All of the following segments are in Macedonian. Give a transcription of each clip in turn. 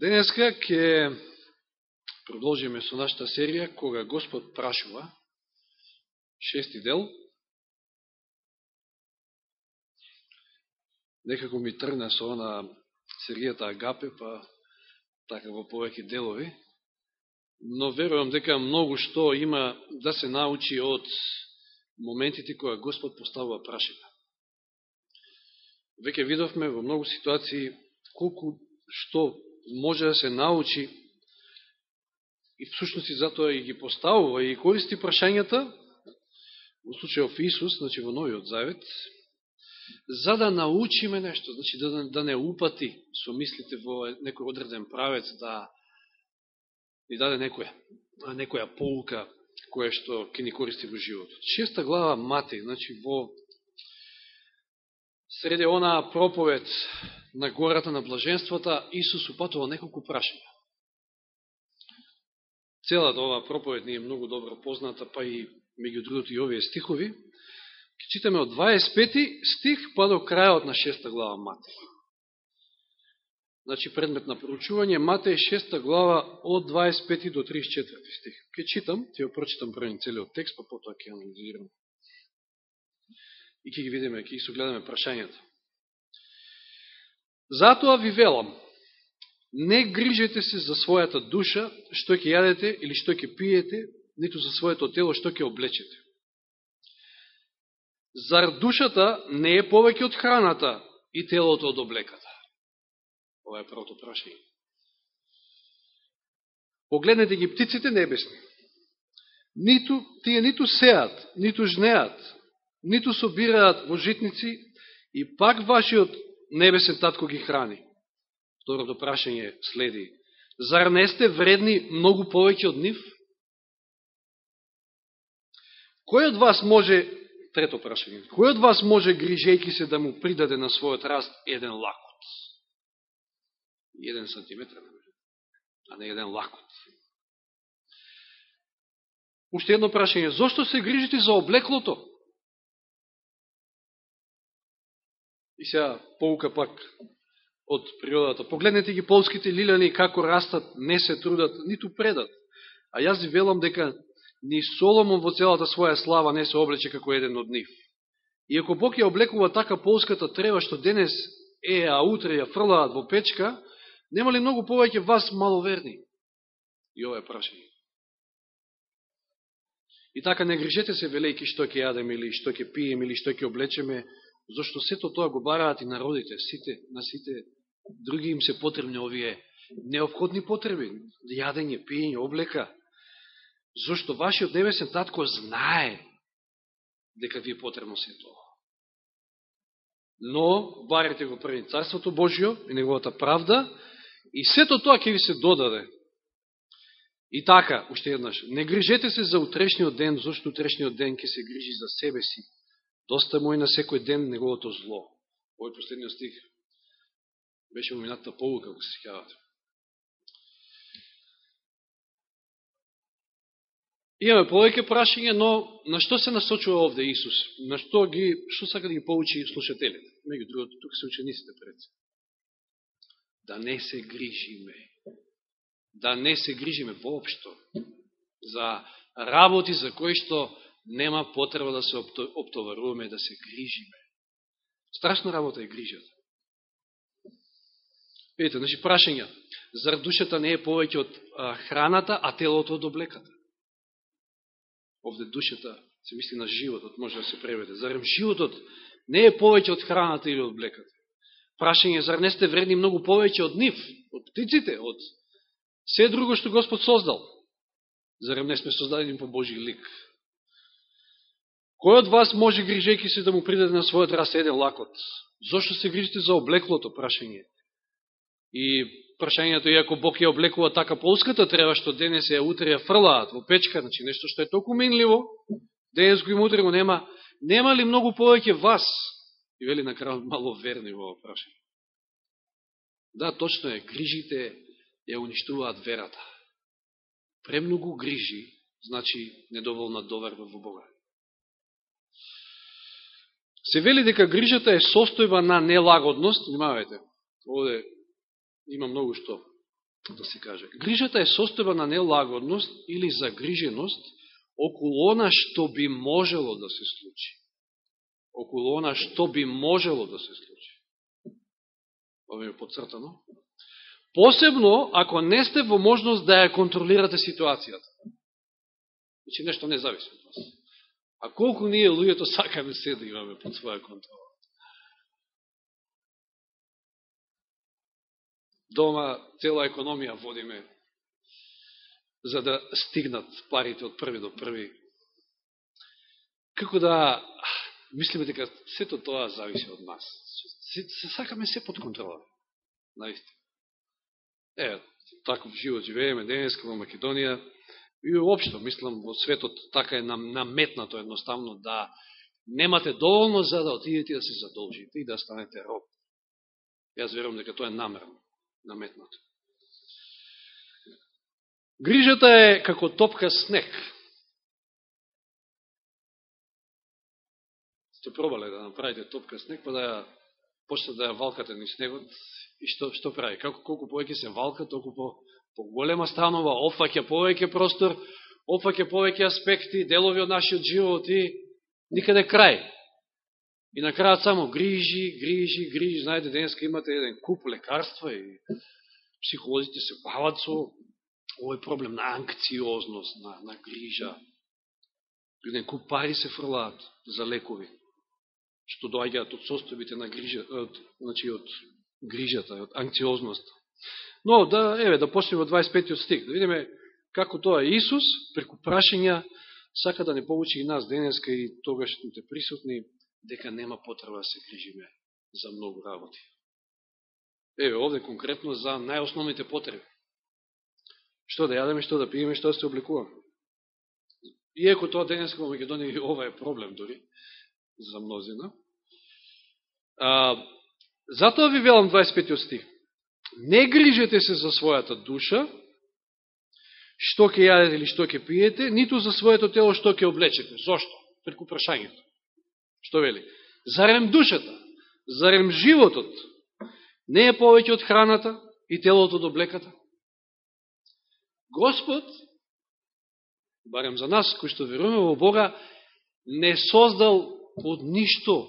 Денеска ќе продолжиме со нашата серија Кога Господ прашува, шести дел. Некако ми тргна со она серијата Агапе, па така во повеќе делови. Но верувам дека многу што има да се научи од моментите кога Господ поставува прашања. Веќе видовме во многу ситуации колку што може да се научи и всушност и затоа и ги поставува и користи прашањата, во случајов Исус, значи во Новиот Завет, за да научиме нешто, значи да, да не упати со мислите во некој одреден правец, да ни даде некоја, некоја полука која што ќе ни користи во животот. Шеста глава Мати, значи во среде онаа проповед на гората на блаженствата, Исус упатува неколку прашања. Целата оваа проповед ни е многу добро позната, па и меѓу другото и овие стихови. Ке читаме од 25 стих па до крајот на 6 глава Матеј. Значи предмет на проучување Матеј 6 глава од 25 до 34 стих. Ке читам, ќе ја прочитам првен целиот текст, па потоа ќе анализирам. И ќе ги видиме, ќе ги согледаме прашањата. Затоа ви велам, не грижете се за својата душа, што ќе јадете или што ќе пиете, ниту за своето тело, што ќе облечете. Зар душата не е повеќе од храната и телото од облеката? Ова е првото прашање. Погледнете ги птиците небесни. Ниту, тие ниту сеат, ниту жнеат, ниту собираат во житници, и пак вашиот небесен татко ги храни. Второто прашање следи. Зар не сте вредни многу повеќе од нив? Кој од вас може, трето прашање, кој од вас може грижејки се да му придаде на својот раст еден лакот? Еден сантиметр, а не еден лакот. Уште едно прашање, зошто се грижите за облеклото? И сега поука пак од природата. Погледнете ги полските лилани како растат, не се трудат, ниту предат. А јас велам дека ни Соломон во целата своја слава не се облече како еден од нив. И ако Бог ја облекува така полската трева што денес е, а утре ја фрлаат во печка, нема ли многу повеќе вас маловерни? И ова е прашање. И така не грижете се велејки што ќе јадеме или што ќе пиеме или што ќе облечеме, зашто сето тоа го бараат и народите, сите, на сите други им се потребни овие необходни потреби, јадење, пиење, облека, зашто вашиот небесен татко знае дека ви е потребно се тоа. Но, барете го први Царството Божио и Неговата правда, и сето тоа ќе ви се додаде. И така, уште еднаш, не грижете се за утрешниот ден, зашто утрешниот ден ќе се грижи за себе си Доста му и на секој ден неговото зло. Овој последниот стих беше уминатата полука, ако се сикавате. Имаме повеќе прашање, но на што се насочува овде Исус? На што ги, што сака да ги получи слушателите? Меѓу другото, тука се учениците пред Да не се грижиме. Да не се грижиме воопшто за работи за кои што нема потреба да се оптоваруваме, да се грижиме. Страшна работа е грижата. Видите, значи прашања. Зар душата не е повеќе од а, храната, а телото од облеката? Овде душата се мисли на животот, може да се преведе. Зарем животот не е повеќе од храната или од облеката? Прашање, зар не сте вредни многу повеќе од нив, од птиците, од се друго што Господ создал? Зарем не сме создадени по Божи лик? Кој од вас може грижејки се да му придаде на својот раст еден лакот? Зошто се грижите за облеклото, прашање? И прашањето, иако Бог ја облекува така полската треба, што денес ја утре ја фрлаат во печка, значи нешто што е толку минливо, денес го има утре го нема, нема ли многу повеќе вас? И вели на крај мало верни во прашање. Да, точно е, грижите ја уништуваат верата. Премногу грижи, значи недоволна доверба во Бога. Се вели дека грижата е состојба на нелагодност, внимавајте, овде има многу што да се каже. Грижата е состојба на нелагодност или загриженост околу она што би можело да се случи. Околу она што би можело да се случи. Ова е подцртано. Посебно, ако не сте во можност да ја контролирате ситуацијата. Значи, нешто не зависи од вас. А колку ние луѓето сакаме се да имаме под своја контрола? Дома цела економија водиме за да стигнат парите од први до први. Како да мислиме дека сето тоа зависи од нас. Се, се сакаме се под контрола. Наистина. Е, таков живот живееме денеска во Македонија. И уопшто, мислам, во светот така е наметнато едноставно да немате доволно за да отидете да се задолжите и да станете роб. Јас верувам дека тоа е намерно, наметнато. Грижата е како топка снег. Сте пробале да направите топка снег, па да ја почнете да ја валкате ни снегот и што, што прави? Како, колку повеќе се валка, толку по, по голема станова, опфаќа повеќе простор, опфаќа повеќе аспекти, делови од нашиот живот и никаде крај. И на крајот само грижи, грижи, грижи. Знаете, денеска имате еден куп лекарства и психолозите се бават со овој проблем на анкциозност, на, на грижа. Еден куп пари се фрлаат за лекови, што доаѓаат од состојбите на грижа, од, значи од грижата, од анкциозност. Но, да, еве, да почнеме од 25 стих, да видиме како тоа Исус, преку прашања, сака да не получи и нас денеска и тогашните присутни, дека нема потреба да се грижиме за многу работи. Еве, овде конкретно за најосновните потреби. Што да јадеме, што да пиеме, што да се обликуваме. Иеко тоа денеска во Македонија ова е проблем дори за мнозина. А, затоа ви велам 25 стих. Не грижете се за својата душа, што ќе јадете или што ќе пиете, ниту за своето тело што ќе облечете. Зошто? Преку прашањето. Што вели? Зарем душата, зарем животот, не е повеќе од храната и телото од облеката? Господ, барем за нас, кои што веруваме во Бога, не создал од ништо,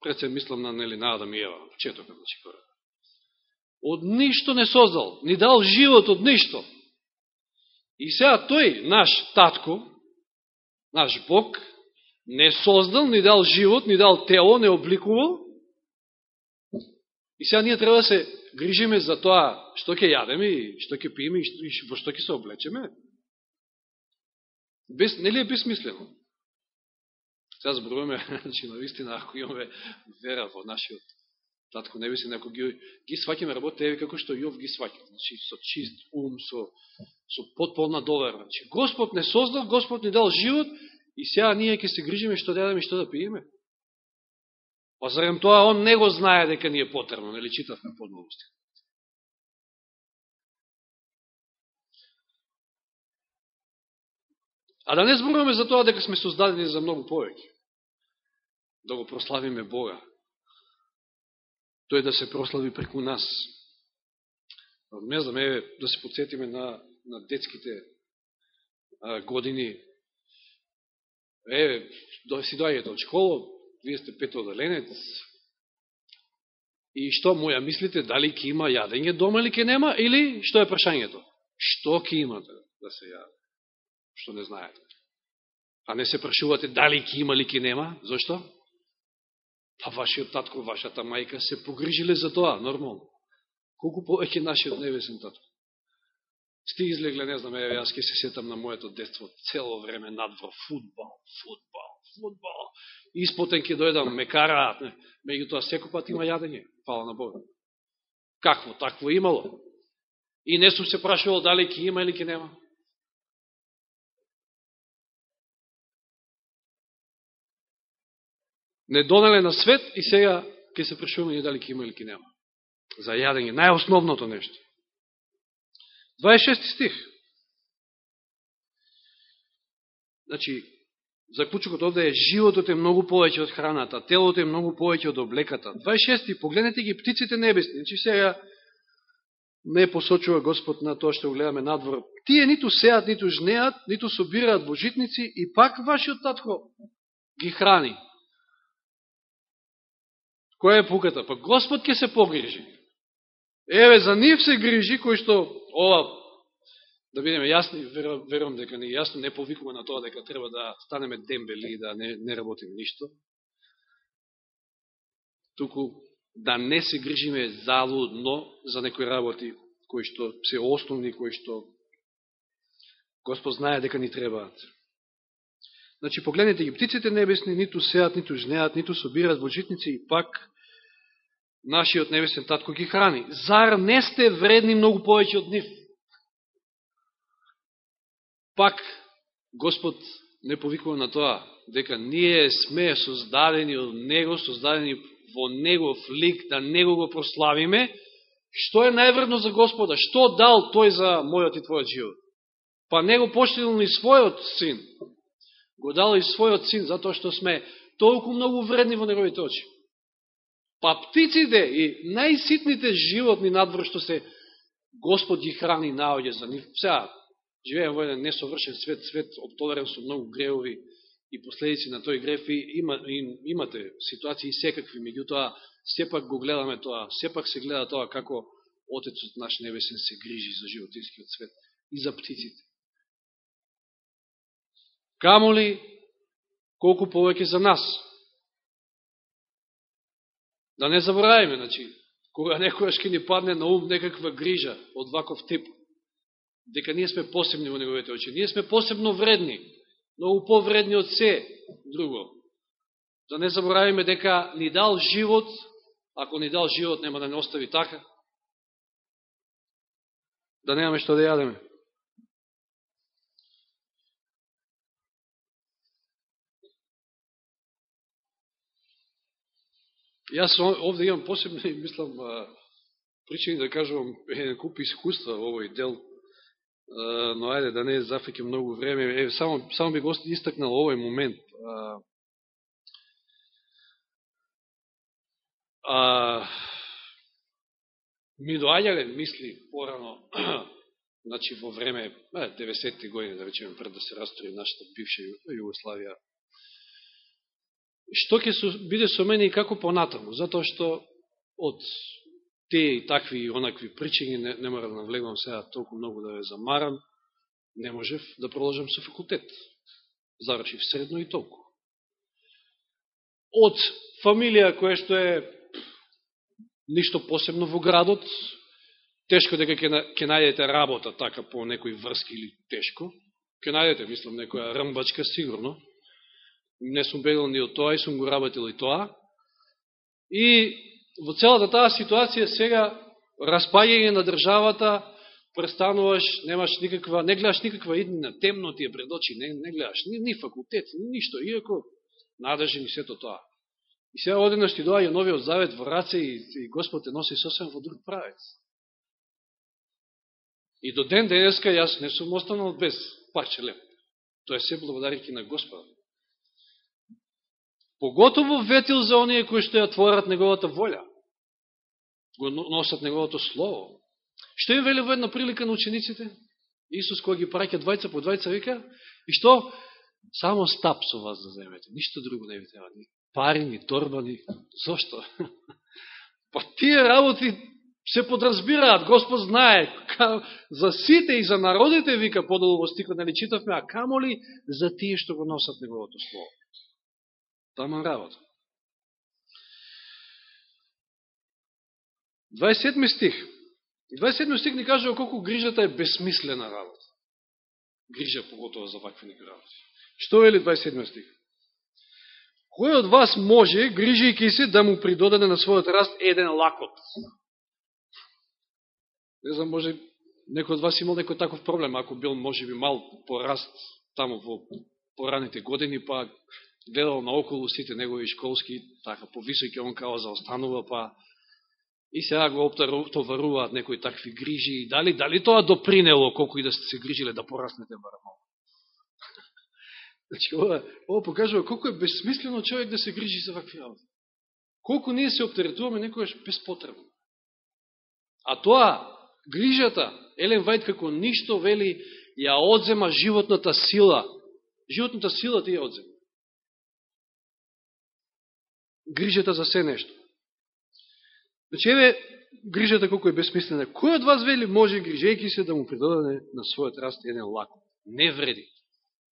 пред се мислам на нели на Адам и Ева, четока, да значи прво. Од ништо не создал, ни дал живот од ништо. И сега тој, наш татко, наш Бог, не создал, ни дал живот, ни дал тело, не обликувал. И сега ние треба да се грижиме за тоа што ќе јадеме и што ќе пиеме и во што ќе се облечеме? Без, нели е бесмислено? Сега зборуваме, значи, наистина, ако имаме вера во нашиот татко небесен, ако ги, ги сваќаме работите, еве како што Јов ги сваќа, значи, со чист ум, со, со потполна довера. Значи, Господ не создал, Господ не дал живот и сега ние ќе се грижиме што да јадеме и што да пиеме. Па зарем тоа он не го знае дека ни е потребно, нели читавме подновости. А да не зборуваме за тоа дека сме создадени за многу повеќе. Да го прославиме Бога. Тој да се прослави преку нас. Не знам, е, да се подсетиме на, на детските а, години. Е, си доаѓате од школа, вие сте петоделенец, и што моја, мислите, дали ќе има јадење дома или ќе нема, или што е прашањето? Што ќе имате да се јаде? Што не знаете. А не се прашувате дали ќе има или ќе нема, зашто? Па вашиот татко, вашата мајка се погрижиле за тоа, нормално. Колку повеќе нашиот небесен татко. Сти излегле, не знам, еве, јас ке се сетам на моето детство цело време надвор, футбол, футбол, футбол. Испотен ке дојдам, ме караат, не. Меѓутоа, секој пат има јадење, фала на Бога. Какво? Такво имало. И не сум се прашувал дали ќе има или ќе нема. Не донале на свет и сега ќе се прашуваме дали ќе има или ќе нема. За јадење, најосновното нешто. 26 стих. Значи, заклучокот овде е животот е многу повеќе од храната, телото е многу повеќе од облеката. 26 погледнете ги птиците небесни. Значи сега не посочува Господ на тоа што гледаме надвор. Тие ниту сеат, ниту жнеат, ниту собираат божитници и пак вашиот татко ги храни. Која е пуката? Па Господ ќе се погрижи. Еве, за нив се грижи, кој што, ова, да бидеме јасни, верувам дека не јасно, не повикува на тоа дека треба да станеме дембели и да не, не работиме ништо. Туку да не се грижиме залудно за некои работи кои што се основни, кои што Господ знае дека ни требаат. Значи, погледнете ги, птиците небесни ниту сеат, ниту жнеат, ниту собират во житници и пак нашиот небесен татко ги храни. Зар не сте вредни многу повеќе од нив? Пак, Господ не повикува на тоа, дека ние сме создадени од Него, создадени во Негов лик, да Него го прославиме, што е највредно за Господа? Што дал Тој за мојот и Твојот живот? Па Него поштедил ни својот син. Го дал и својот син, затоа што сме толку многу вредни во Неговите очи. Па птиците и најситните животни надвор што се Господ ги храни наоѓа за нив. Сега, живеем во еден несовршен свет, свет обтолерен со многу греови, и последици на тој греф и има, им, имате ситуации секакви, меѓутоа сепак го гледаме тоа, сепак се гледа тоа како Отецот наш Небесен се грижи за животинскиот свет и за птиците. Камо ли колку повеќе за нас? Да не забораеме, значи, кога некојаш ќе ни падне на ум некаква грижа од ваков тип, дека ние сме посебни во неговите очи, ние сме посебно вредни, многу повредни од се друго. Да не заборавиме дека ни дал живот, ако ни дал живот, нема да не остави така. Да немаме што да јадеме. Јас овде имам посебно мислам причини да кажувам еден куп искуства во овој дел. Но ајде да не зафеке многу време, е, само, само би го истакнал овој момент. А, а, ми доаѓале мисли порано, значи во време, 90-ти години, да речеме, пред да се растори нашата бивша Југославија, што ќе биде со мене и како понатаму, затоа што од тие и такви и онакви причини, не, не мора да навлегувам сега толку многу да ве замарам, не можев да продолжам со факултет. Завршив средно и толку. Од фамилија која што е ништо посебно во градот, тешко дека ќе најдете работа така по некој врски или тешко. Ќе најдете, мислам, некоја рмбачка сигурно. Не сум бегал ни од тоа и сум го работил и тоа. И во целата таа ситуација сега распаѓање на државата, престануваш, немаш никаква, не гледаш никаква иднина, темно ти е пред очи, не, не гледаш ни, ни факултет, ни ништо, иако надежен и сето тоа. И сега одеднаш ти доаѓа новиот завет во раце и, и Господ те носи сосем во друг правец. И до ден денеска јас не сум останал без парче леп. Тоа е се благодарики на Господа. Поготово ветил за оние кои што ја творат неговата волја. Го носат неговото слово. Што им вели во една прилика на учениците? Исус кој ги праќа двајца по двајца вика, и што? Само стап со вас да земете, ништо друго не ви треба, ни пари, ни торба, ни... Зошто? Па тие работи се подразбираат, Господ знае, за сите и за народите, вика подолу во стикот, нали читавме, а камо ли за тие што го носат неговото слово? Таман работа. 27 стих. 27 стих ни кажува колку грижата е безсмислена работа. Грижа поготово за вакви работи. Што вели 27 стих? Кој од вас може, грижајќи се, да му придодаде на својот раст еден лакот? Не знам, може, некој од вас имал некој таков проблем, ако бил, може би, мал пораст тамо во пораните години, па гледал наоколу сите негови школски, така, повисоки он као заостанува, па и сега го оптоваруваат некои такви грижи, и дали, дали тоа допринело, колку и да сте се грижиле да пораснете барамо. Значи, ова, ова покажува колку е безсмислено човек да се грижи за вакви работи. Колку ние се оптеретуваме некојаш безпотребно. А тоа Грижата, Елен Вајд како ништо вели, ја одзема животната сила. Животната сила ти ја одзема. Грижата за се нешто. Значи, еве, грижата колко е безсмислена. Кој од вас вели може, грижејки се, да му придаде на својот раст еден лакот? Не вреди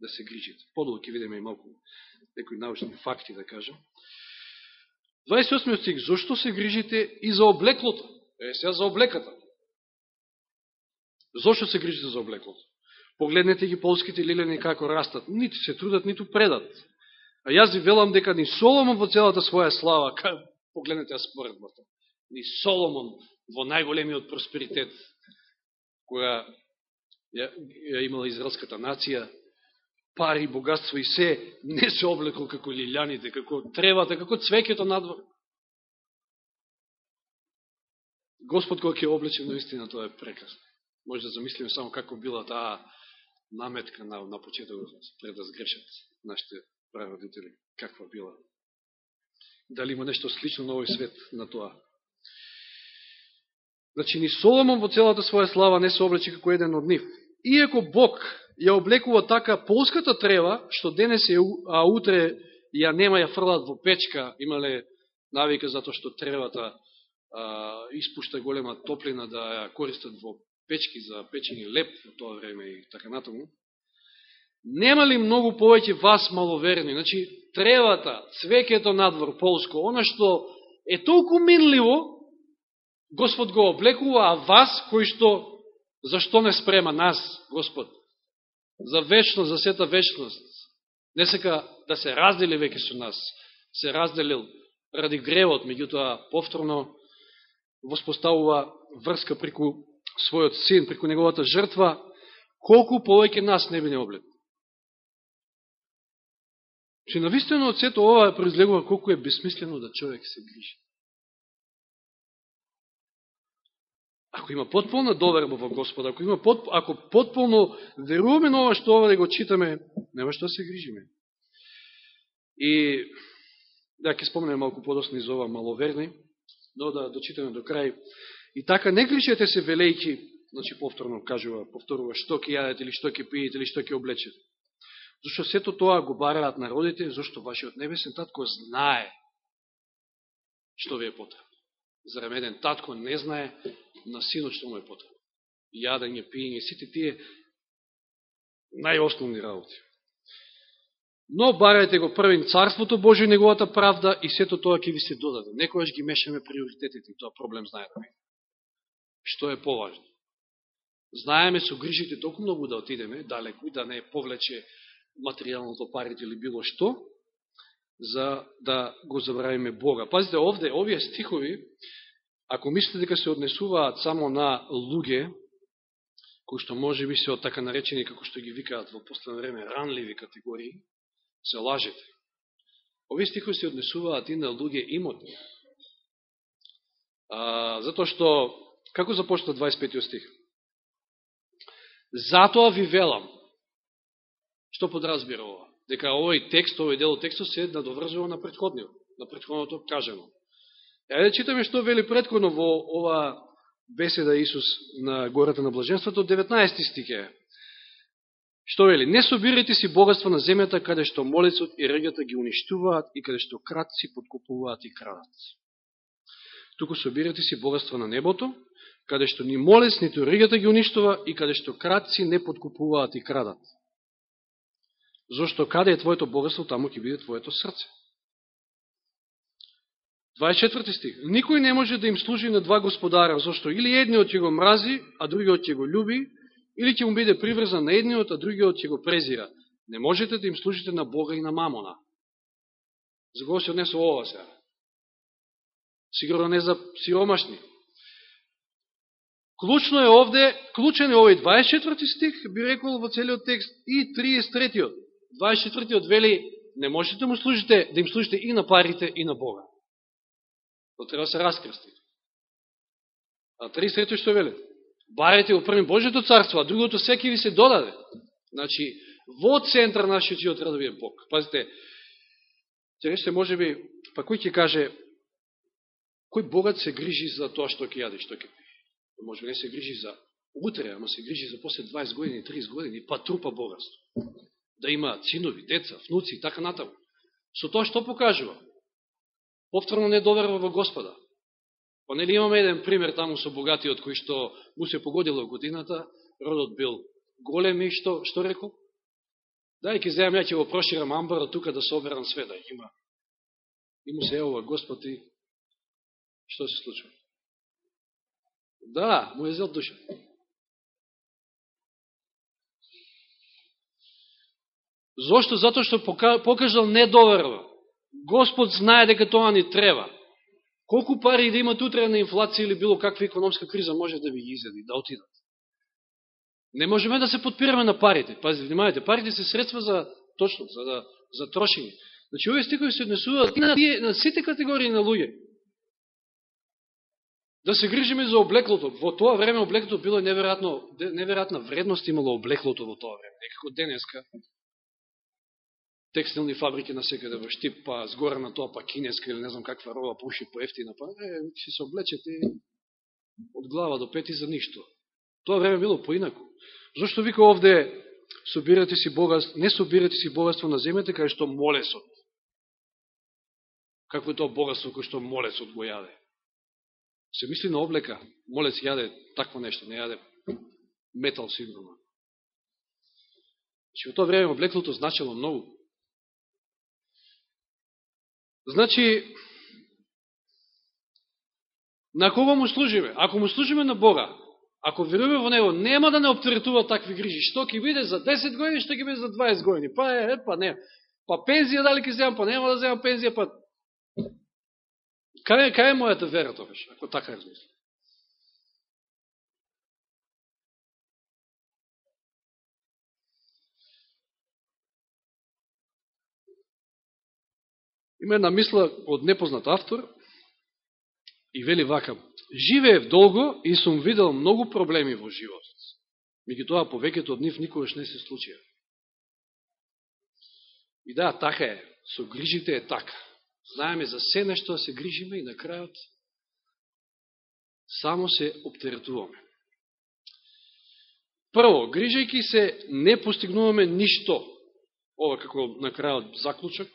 да се грижите. Подолу ќе видиме и малку некои научни факти, да кажем. 28 стих. Зошто се грижите и за облеклото? Е, сега за облеката. Зошто се грижите за облеклото? Погледнете ги полските лилени како растат. Ниту се трудат, ниту предат. А јас ви велам дека ни Соломон во целата своја слава, погледнете ја споредбата, ни Соломон во најголемиот просперитет, која ја, ја имала израелската нација, пари, богатство и се, не се облекол како лилјаните, како тревата, како цвекето надвор. Господ кој ќе облече наистина тоа е прекрасно. Може да замислиме само како била таа наметка на, на почеток пред да сгрешат нашите прародители. Каква била? Дали има нешто слично на овој свет на тоа? Значи, ни Соломон во целата своја слава не се облече како еден од нив. Иако Бог ја облекува така полската трева, што денес е, а утре ја нема ја фрлат во печка, имале навика затоа што тревата а, испушта голема топлина да ја користат во печки за печени леп во тоа време и така натаму. Нема ли многу повеќе вас маловерни? Значи, тревата, цвекето надвор, полско, она што е толку минливо, Господ го облекува, а вас, кои што, зашто не спрема нас, Господ? за вечност, за сета вечност. Не сека да се раздели веќе со нас. Се разделил ради гревот, меѓутоа повторно воспоставува врска преку својот син, преку неговата жртва, колку повеќе нас не би не облекува. Че навистено од сето ова произлегува колку е бесмислено да човек се грижи. Ако има потполна доверба во Господа, ако, има пот, ако потполно веруваме на ова што ова да го читаме, нема што да се грижиме. И да ќе спомнеме малку подосно из ова маловерни, но да дочитаме до крај. И така не грижете се велејки, значи повторно кажува, повторува што ќе јадете или што ќе пиете или што ќе облечете. Зошто сето тоа го бараат народите, Зошто вашиот небесен татко знае што ви е потребно. Зарем еден татко не знае на синот што му е потребно. Јадење, пиење, сите тие најосновни работи. Но барајте го првин Царството Божие и Неговата правда и сето тоа ќе ви се додаде. Некојаш ги мешаме приоритетите и тоа проблем знае да Што е поважно? Знаеме со грижите толку многу да отидеме далеку и да не повлече материјалното парите или било што, за да го забравиме Бога. Пазите, овде, овие стихови, ако мислите дека се однесуваат само на луѓе, кои што може би се од така наречени, како што ги викаат во последно време, ранливи категории, се лажете. Овие стихови се однесуваат и на луѓе имотни. А, затоа што, како започна 25 стих? Затоа ви велам. Што подразбира ова? дека овој текст, овој дел од текстот се надоврзува на предходниот, на предходното кажано. Ајде да читаме што вели предходно во ова беседа Исус на гората на блаженството, 19 стике. Што вели? Не собирајте си богатство на земјата, каде што молецот и регата ги уништуваат и каде што кратци подкупуваат и крадат. Туку собирајте си богатство на небото, каде што ни молец, ниту регата ги уништува и каде што кратци не подкупуваат и крадат. Зошто каде е твоето богатство, таму ќе биде твоето срце. 24 стих. Никој не може да им служи на два господара, зашто или едниот ќе го мрази, а другиот ќе го љуби, или ќе му биде приврзан на едниот, а другиот ќе го презира. Не можете да им служите на Бога и на Мамона. За кого се однесува ова сега? Сигурно не за сиромашни. Клучно е овде, клучен е овој 24 стих, би рекол во целиот текст, и 33-тиот. 24-тиот вели, не можете да му служите, да им служите и на парите, и на Бога. То треба да се раскрсти. А 33-тиот што вели? Барете го први Божието царство, а другото секи ви се додаде. Значи, во центар на нашиот живот треба да биде Бог. Пазите, ќе речете, може би, па кој ќе каже, кој богат се грижи за тоа што ќе јаде, што ќе пие? Може би не се грижи за утре, ама се грижи за после 20 години, 30 години, па трупа богатство. Да има синови, деца, внуци и така натаму. Со тоа што покажува? Повторно не доверува во Господа. Па нели имаме еден пример таму со богатиот кој што му се погодило годината, родот бил голем и што, што рекол? Дај ке земја ќе го проширам амбара тука да соберам све да има. И му се ова Господ и што се случува? Да, му е зел душа. Зошто? Зато што покажал недоверва. Господ знае дека тоа ни треба. Колку пари да имат утре на инфлација или било каква економска криза може да ви ги изеди, да отидат. Не можеме да се подпираме на парите. Пази, внимавайте, парите се средства за точно, за, да, за трошење. Значи, овие стикови се однесуваат на, на сите категории на луѓе. Да се грижиме за облеклото. Во тоа време облеклото било неверојатно, неверојатна вредност имало облеклото во тоа време. Некако денеска текстилни фабрики на секаде во Штип, па згора на тоа, па кинеска или не знам каква роба пуши по ефтина, па е, ќе се облечете од глава до пети за ништо. Тоа време било поинако. Зошто вика овде собирате си богатство, не собирате си богатство на земјата, кај што молесот. Какво е тоа богатство кој што молесот го јаде? Се мисли на облека, молец јаде такво нешто, не јаде метал синдрома. Че во тоа време облеклото значило многу. Значи, на кого му служиме? Ако му служиме на Бога, ако веруваме во Него, нема да не оптеретува такви грижи. Што ќе биде за 10 години, што ќе биде за 20 години. Па е, па не. Па пензија дали ќе земам, па нема да земам пензија, па... Кај, кај е мојата вера, беше, ако така размислам? Има една мисла од непознат автор и вели вака. Живеев долго и сум видел многу проблеми во животот. Меѓу тоа, повеќето од нив никогаш не се случија. И да, така е. Со грижите е така. Знаеме за се нешто се грижиме и на крајот само се обтеретуваме. Прво, грижајки се, не постигнуваме ништо. Ова како на крајот заклучок,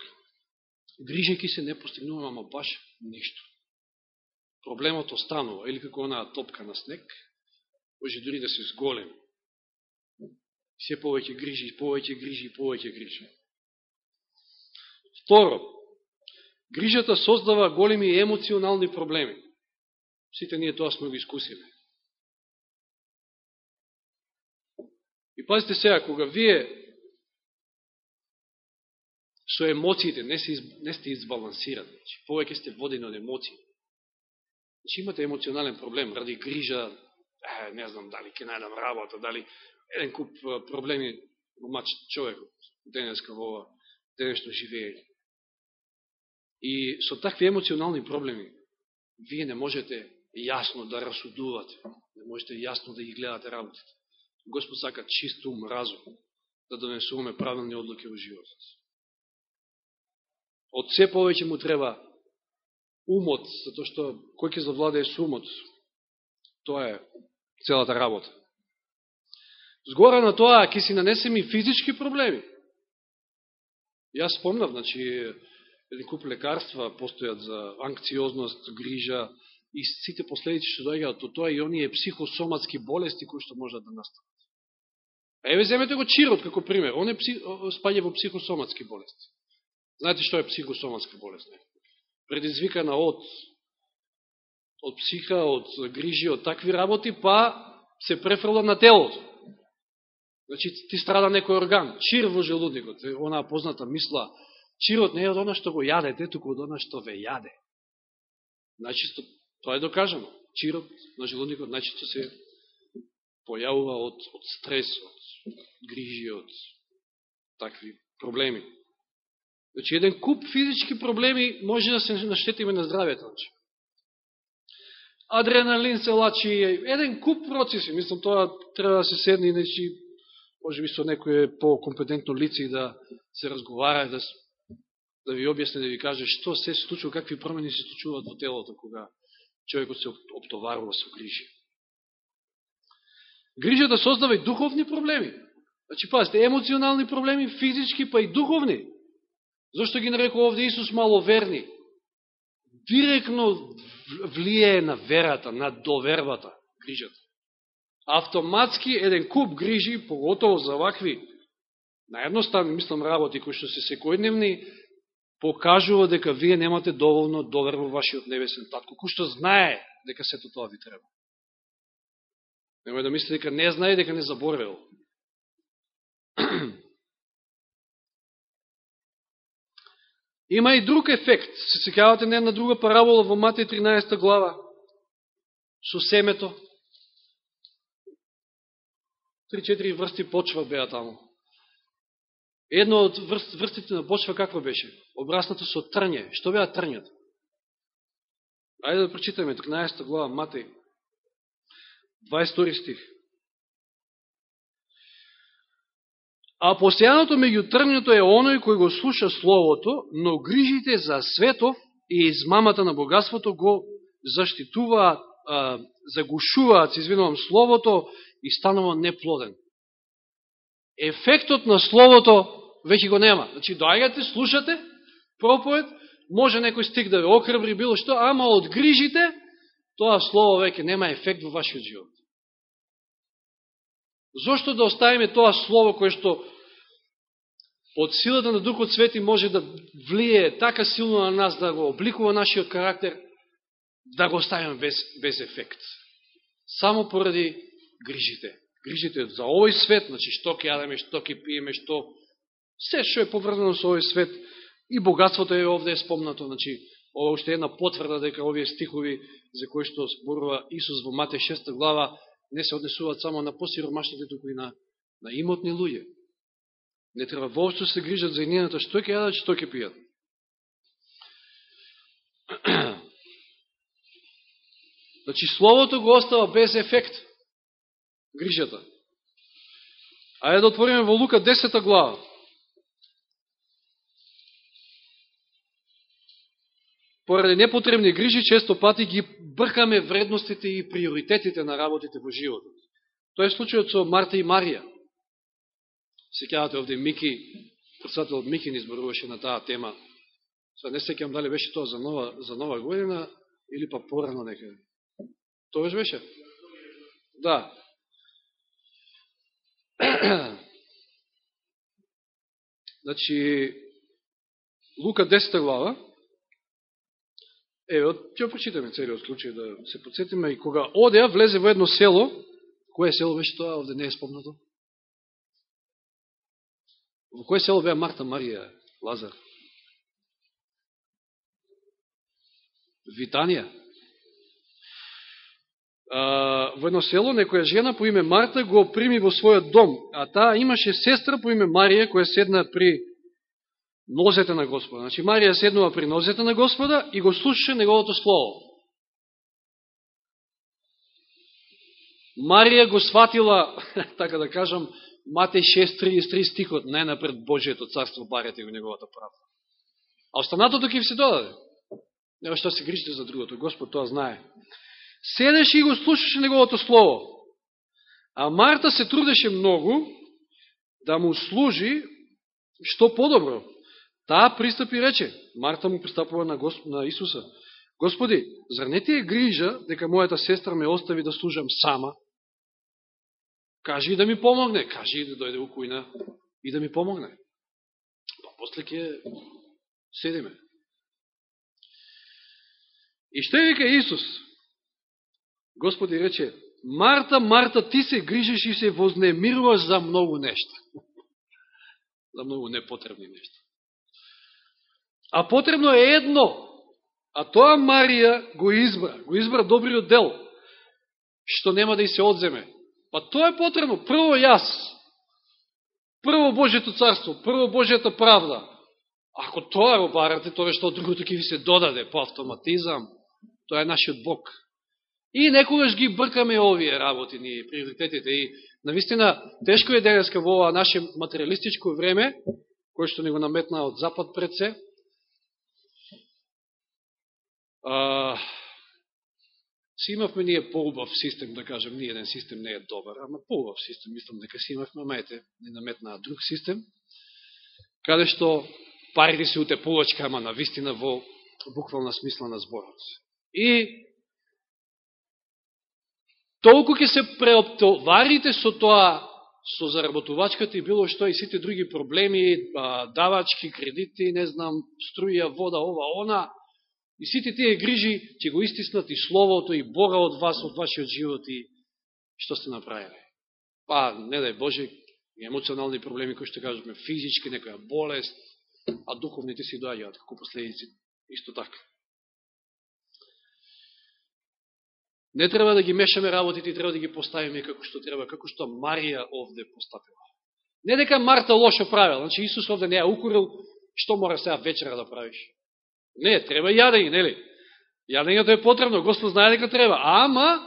грижеки се не постигнуваме ама баш ништо. Проблемот останува, или како онаа топка на снег, може дори да се зголем. Се повеќе грижи, повеќе грижи, повеќе грижи. Второ, грижата создава големи емоционални проблеми. Сите ние тоа сме го искусиле. И пазите сега, кога вие со емоциите не, се, не сте избалансирани. Значи, повеќе сте водени од емоции. Значи, имате емоционален проблем, ради грижа, е, не знам дали ќе најдам работа, дали еден куп проблеми во мач човекот денеска во денешно живење. И со такви емоционални проблеми, вие не можете јасно да расудувате, не можете јасно да ги гледате работите. Господ сака чист ум, разум, да донесуваме правилни одлуки во животот од се повеќе му треба умот, затоа што кој ќе завладее с умот, тоа е целата работа. Згора на тоа, ќе си нанесем и физички проблеми. Јас спомнав, значи, еден куп лекарства постојат за анкциозност, грижа и сите последици што дојгаат од тоа и оние психосоматски болести кои што можат да настанат. Еве земете го чирот како пример, он е пси, спаѓа во психосоматски болести. Знаете што е психосоматска болест? Не? Предизвикана од од психа, од грижи, од такви работи, па се префрла на телото. Значи, ти страда некој орган, чир во желудникот, онаа позната мисла, чирот не е од она што го јадете, туку од она што ве јаде. Значи, тоа е докажано. Чирот на желудникот најчисто се појавува од, од стрес, од грижи, од такви проблеми. Значи, еден куп физички проблеми може да се наштетиме на здравието. Значи. Адреналин се лачи, еден куп процеси. Мислам, тоа треба да се седни, значи, може би со некоје по-компетентно лице и да се разговара, да, да ви објасне, да ви каже што се случува, какви промени се случуваат во телото, кога човекот се оптоварува со грижи. Грижата создава и духовни проблеми. Значи, пазите, емоционални проблеми, физички, па и духовни. Зошто ги нарекува овде Исус маловерни? Директно влијае на верата, на довербата, грижата. Автоматски еден куп грижи, поготово за вакви наедноставни, мислам, работи кои што се секојдневни, покажува дека вие немате доволно довер во вашиот небесен татко, кој што знае дека сето тоа ви треба. Немој да мисли дека не знае, дека не заборвел. Има и друг ефект. Се секавате на една друга парабола во Матеј 13 глава со семето. Три-четири врсти почва беа таму. Едно од врст, врстите на почва какво беше? Обраснато со трње. Што беа трњата? Ајде да прочитаме 13 глава Матеј, 22 стих. А постојаното меѓу трњето е оној кој го слуша Словото, но грижите за светов и измамата на богатството го заштитуваат, загушуваат, извинувам, Словото и станува неплоден. Ефектот на Словото веќе го нема. Значи, доаѓате, слушате проповед, може некој стик да ве окрбри, било што, ама од грижите, тоа Слово веќе нема ефект во вашиот живот. Зошто да оставиме тоа слово кое што од силата на Духот Свети може да влие така силно на нас, да го обликува нашиот карактер, да го оставиме без, без ефект. Само поради грижите. Грижите за овој свет, значи што ќе јадеме, што ќе пиеме, што се што е поврзано со овој свет и богатството е овде е спомнато, значи ова уште една потврда дека овие стихови за кои што зборува Исус во Мате 6 глава не се однесуваат само на посиромашните, туку и на, на имотни луѓе. Не треба воопшто се грижат за еднината што ќе јадат, што ќе пијат. Значи, Словото го остава без ефект. Грижата. Ајде да отвориме во Лука 10 глава. Поради непотребни грижи, често пати ги бркаме вредностите и приоритетите на работите во животот. Тоа е случајот со Марта и Марија. Секјавате овде Мики, председател Мики ни изборуваше на таа тема. Са не секјам дали беше тоа за нова, за нова година или па порано некаде. Тоа беше? Да. значи, Лука 10 глава, Еве, ќе прочитаме целиот случај да се подсетиме и кога одеа влезе во едно село, кое село беше тоа, овде не е спомнато? Во кое село беа Марта, Марија, Лазар? Витанија. Во едно село некоја жена по име Марта го прими во својот дом, а таа имаше сестра по име Марија која седна при нозете на Господа. Значи, Марија седнува при нозете на Господа и го слушаше неговото слово. Марија го сватила, така да кажам, Матеј 6.33 стихот, најнапред Божието царство барете го неговата правда. А останатото ќе се додаде. Нема што да се грижите за другото, Господ тоа знае. Седеше и го слушаше неговото слово. А Марта се трудеше многу да му служи што подобро. Таа пристапи и рече, Марта му пристапува на, Госп... на Исуса, Господи, зар не ти е грижа дека мојата сестра ме остави да служам сама? Кажи да ми помогне, кажи да дојде у кујна и да ми помогне. Па после ќе седиме. И што вика Исус? Господи рече, Марта, Марта, ти се грижиш и се вознемируваш за многу нешта. за многу непотребни нешта. А потребно е едно, а тоа Марија го избра, го избра добриот дел, што нема да и се одземе. Па тоа е потребно, прво јас, прво Божието царство, прво Божијата правда. Ако тоа го барате, тоа што другото ќе ви се додаде по автоматизам, тоа е нашиот Бог. И некогаш ги бркаме овие работи, ние, приоритетите. И навистина, тешко е денеска во ова наше материалистичко време, кој што ни го наметна од Запад пред се, си имавме ние поубав систем, да кажем, ни еден систем не е добар, ама поубав систем, мислам дека си имавме, ама ете, не наметнаа друг систем, каде што парите се утепувачка, ама на вистина во буквална смисла на зборот. И толку ќе се преоптоварите со тоа, со заработувачката и било што и сите други проблеми, давачки, кредити, не знам, струја, вода, ова, она, И сите тие грижи ќе го истиснат и Словото, и Бога од вас, од вашиот живот и што сте направили. Па, не дај Боже, и емоционални проблеми, кои што кажуваме, физички, некоја болест, а духовните си доаѓаат како последици. Исто така. Не треба да ги мешаме работите, треба да ги поставиме како што треба, како што Марија овде постапила. Не дека Марта лошо правила, значи Исус овде не ја укурил, што мора сега вечера да правиш. Не, треба јадење, нели? Јадењето е потребно, Господ знае дека треба. Ама,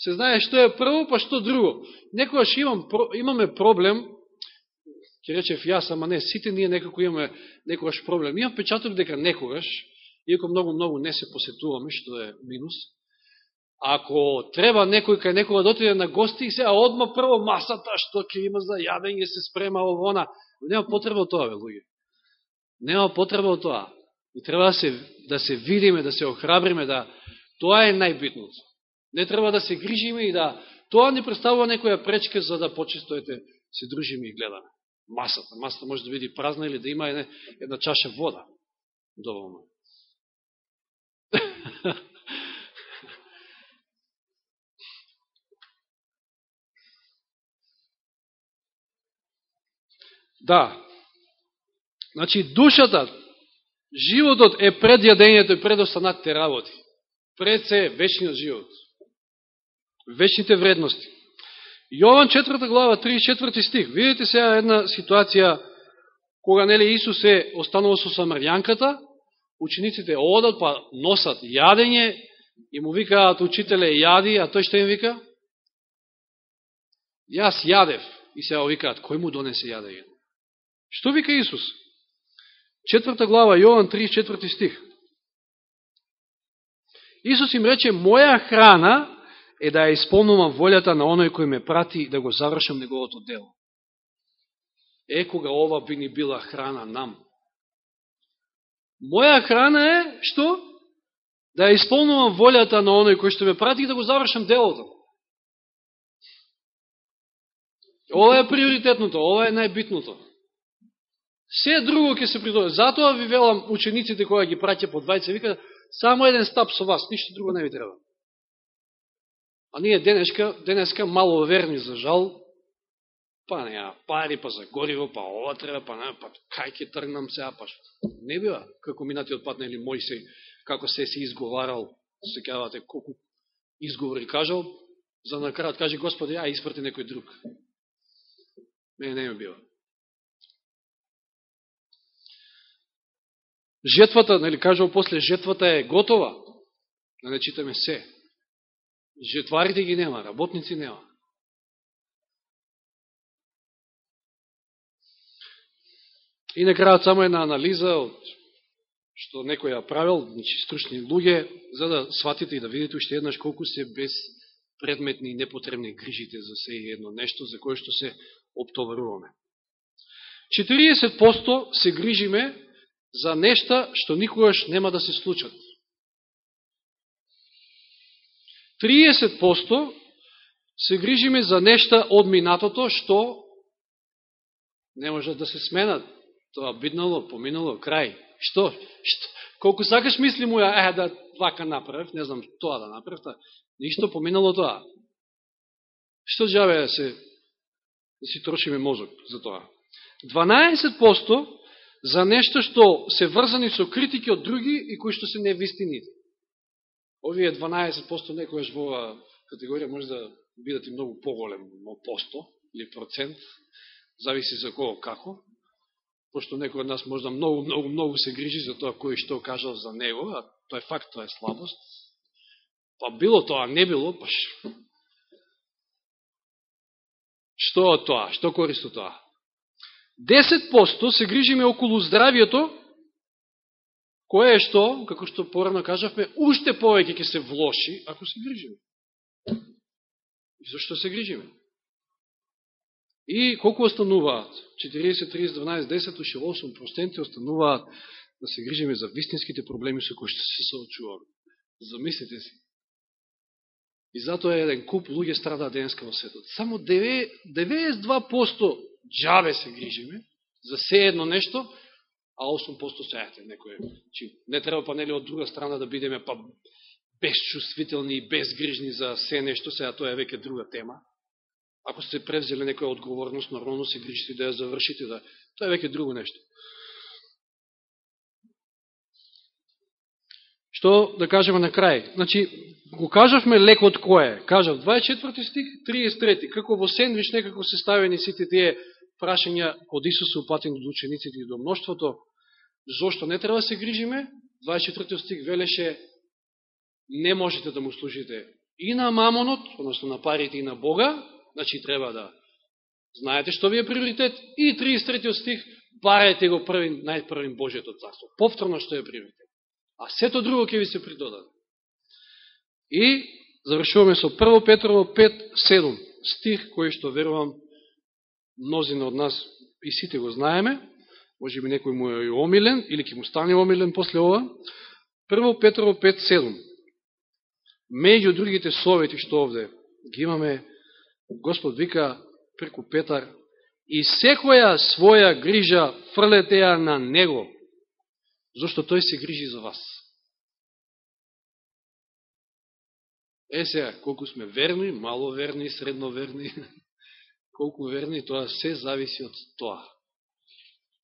се знае што е прво, па што друго. Некојаш имам, имаме проблем, ќе речев јас, ама не, сите ние некако имаме некојаш проблем. Имам печаток дека некојаш, иако многу-многу не се посетуваме, што е минус, ако треба некој кај некога да отиде на гости и сега одма прво масата, што ќе има за јадење, се спрема овона. Нема потреба од тоа, бе, луѓе. Нема потреба од тоа. И треба да се, да се видиме, да се охрабриме, да тоа е најбитното. Не треба да се грижиме и да тоа не представува некоја пречка за да почестоете се дружиме и гледаме. Масата, масата може да биде празна или да има една, една чаша вода. Доволно. да. Значи, душата, Животот е пред јадењето и пред останатите работи. Пред се вечниот живот. Вечните вредности. Јован 4 глава, 34 стих. Видете сега една ситуација кога нели Исус е останува со самарјанката, учениците одат, па носат јадење и му викаат учителе јади, а тој што им вика? Јас јадев. И сега викаат, кој му донесе јадење? Што вика Исус? Четврта глава, Јован 34 стих. Исус им рече, моја храна е да ја исполнувам волјата на оној кој ме прати да го завршам неговото дело. Е, кога ова би ни била храна нам. Моја храна е, што? Да ја исполнувам волјата на оној кој што ме прати да го завршам делото. Ова е приоритетното, ова е најбитното. Се друго ќе се придобие. Затоа ви велам учениците која ги праќа по двајца, вика, само еден стап со вас, ништо друго не ви треба. А ние денешка, денеска мало верни за жал, па неа пари, па за гориво, па ова треба, па не, па кај ќе тргнам сега, па не бива, како минатиот пат, нели Мојсей, како се се изговарал, се кавате, колку изговори кажал, за на каже Господи, а испрати некој друг. Мене не ми бива. Жетвата, нели кажал после, жетвата е готова. Да не читаме се. Жетварите ги нема, работници нема. И на крајот само една анализа од што некој ја правил, значи стручни луѓе, за да сватите и да видите уште еднаш колку се предметни и непотребни грижите за се едно нешто за кое што се оптоваруваме. 40% се грижиме за нешта што никогаш нема да се случат. 30% се грижиме за нешта од минатото што не може да се сменат. Тоа биднало, поминало, крај. Што? Што? Колку сакаш мисли му ја, е, да вака направив, не знам тоа да направив, та, ништо поминало тоа. Што джаве да се да си трошиме мозок за тоа? 12% за нешто што се врзани со критики од други и кои што се невистините. Овие 12% некојаш во оваа категорија може да бидат и многу поголем посто или процент, зависи за кого како, пошто некој од нас може да многу, многу, многу се грижи за тоа кој што кажал за него, а тоа е факт, тоа е слабост. Па било тоа, не било, па што од тоа? Што користо тоа? 10% се грижиме околу здравието Кое е што, како што порано кажавме, уште повеќе ќе се влоши ако се грижиме. И зашто се грижиме? И колку остануваат? 40, 30, 12, 10, уште 8% остануваат да се грижиме за вистинските проблеми со кои што се соочуваме. Замислите си. И затоа еден куп луѓе страдаат денеска во светот. Само 92% джаве се грижиме за се едно нешто, а 8% сејате некој. Не треба па нели од друга страна да бидеме па безчувствителни и безгрижни за се нешто, сега тоа е веќе друга тема. Ако сте превзели некоја одговорност, нормално се грижите да ја завршите, да... тоа е веќе друго нешто. Што да кажеме на крај? Значи, го кажавме лекот кој е. Кажав 24 стих, 33. Како во сендвич некако се ставени сите тие прашања од Исус уплатени до учениците и до мноштвото, зошто не треба да се грижиме? 24 стих велеше не можете да му служите и на мамонот, односно на парите и на Бога, значи треба да знаете што ви е приоритет, и 33 стих, барајте го првин, најпрвин Божието царство. Повторно што е приоритет. А сето друго ќе ви се придодаде. И завршуваме со 1 Петрово 5.7 стих, кој што верувам мнозина од нас и сите го знаеме, може би некој му е омилен, или ќе му стане омилен после ова. 1 Петрово 5.7 Меѓу другите совети што овде ги имаме, Господ вика преку Петар, и секоја своја грижа фрлете ја на Него, зашто Тој се грижи за вас. Е сега, колку сме верни, мало верни, средно верни, колку верни, тоа се зависи од тоа.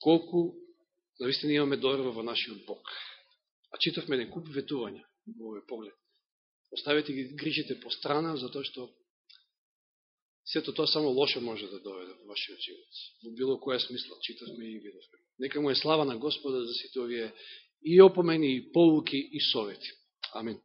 Колку, наистина имаме доверба во нашиот Бог. А читавме еден куп ветувања во овој поглед. Оставете ги грижите по страна, затоа што сето тоа само лошо може да доведе во вашиот живот. Во било која смисла, читавме и видовме. Нека му е слава на Господа за сите овие и опомени, и полуки, и совети. Амин.